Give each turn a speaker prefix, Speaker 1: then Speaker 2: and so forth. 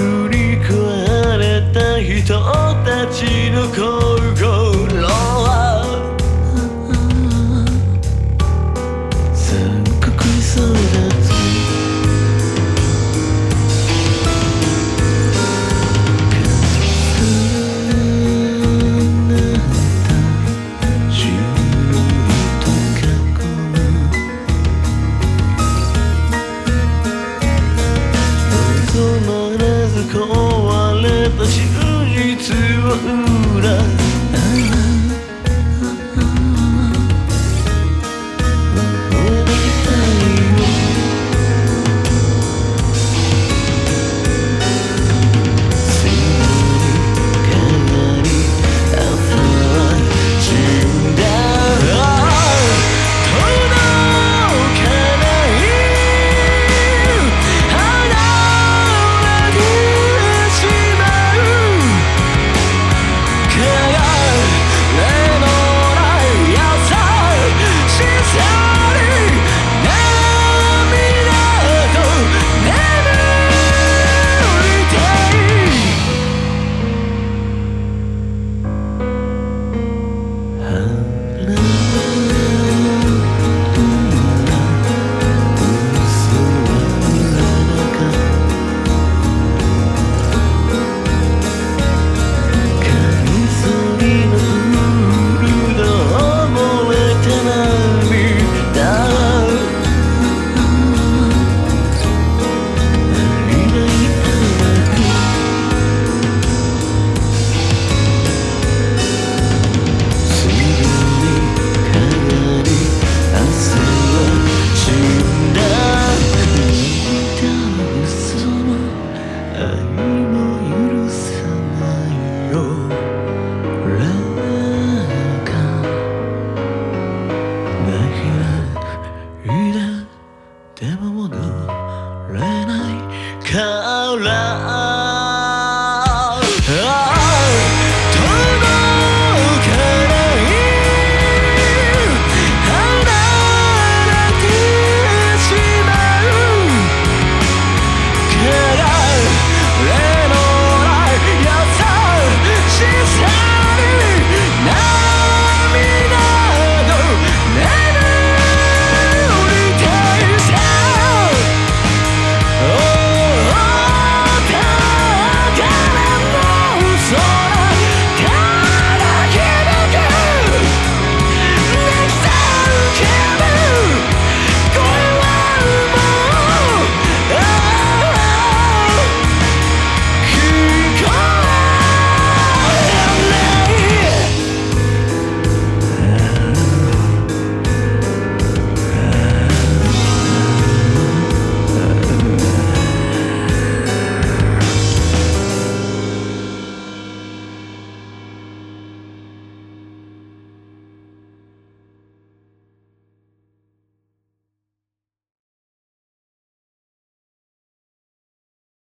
Speaker 1: 振り返れた人たちの声